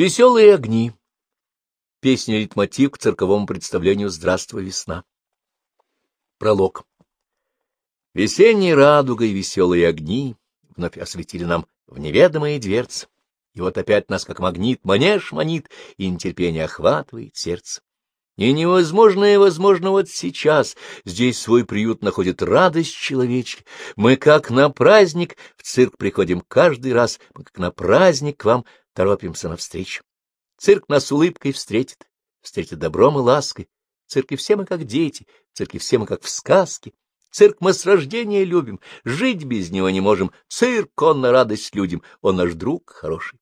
Веселые огни. Песня-литмотив к цирковому представлению «Здравствуй, весна». Пролог. Весенней радугой веселые огни вновь осветили нам в неведомые дверцы. И вот опять нас, как магнит, манеж манит, и нетерпение охватывает сердце. И невозможное возможно вот сейчас. Здесь свой приют находит радость человечки. Мы, как на праздник, в цирк приходим каждый раз. Мы, как на праздник, к вам торопимся навстречу. Цирк нас улыбкой встретит, встретит добром и лаской. В цирке все мы как дети, в цирке все мы как в сказке. Цирк мы с рождения любим, жить без него не можем. Цирк, он на радость людям, он наш друг хороший.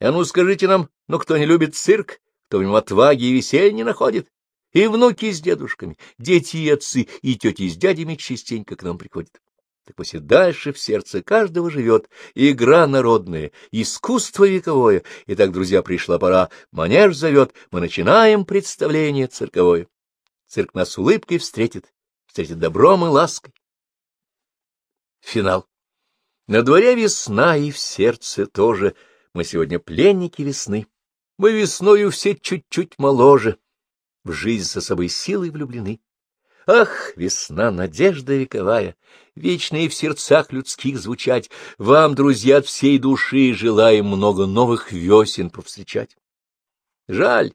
А ну скажите нам, ну кто не любит цирк? кто в нем отваги и веселья не находит. И внуки с дедушками, дети и отцы, и тети с дядями частенько к нам приходят. Так пусть и дальше в сердце каждого живет игра народная, искусство вековое. И так, друзья, пришла пора, манеж зовет, мы начинаем представление цирковое. Цирк нас улыбкой встретит, встретит добром и лаской. Финал. На дворе весна, и в сердце тоже. Мы сегодня пленники весны. Мы весною все чуть-чуть моложе, в жизнь со собой силой влюблены. Ах, весна, надежда вековая, вечная в сердцах людских звучать, вам, друзья, от всей души желаем много новых весен повстречать. Жаль,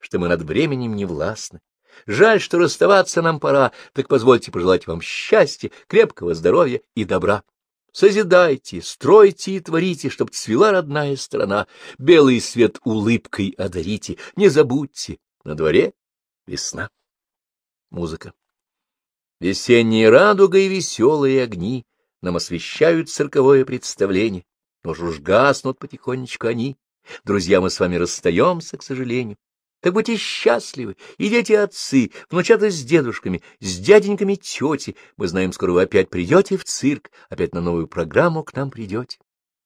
что мы над временем не властны. Жаль, что расставаться нам пора, так позвольте пожелать вам счастья, крепкого здоровья и добра. Созидайте, стройте и творите, чтоб цвела родная страна, белый свет улыбкой одарите, не забудьте, на дворе весна. Музыка. Весенние радуга и веселые огни нам освещают цирковое представление, но уж гаснут потихонечку они. Друзья, мы с вами расстаемся, к сожалению. Так будьте счастливы, и дети отцы, внучата с дедушками, с дяденьками тети. Мы знаем, скоро вы опять придете в цирк, опять на новую программу к нам придете.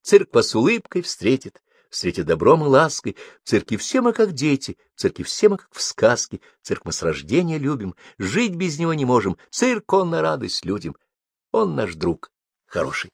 Цирк вас улыбкой встретит, встретит добром и лаской. В цирке все мы как дети, в цирке все мы как в сказке. Цирк мы с рождения любим, жить без него не можем. Цирк он на радость людям, он наш друг хороший.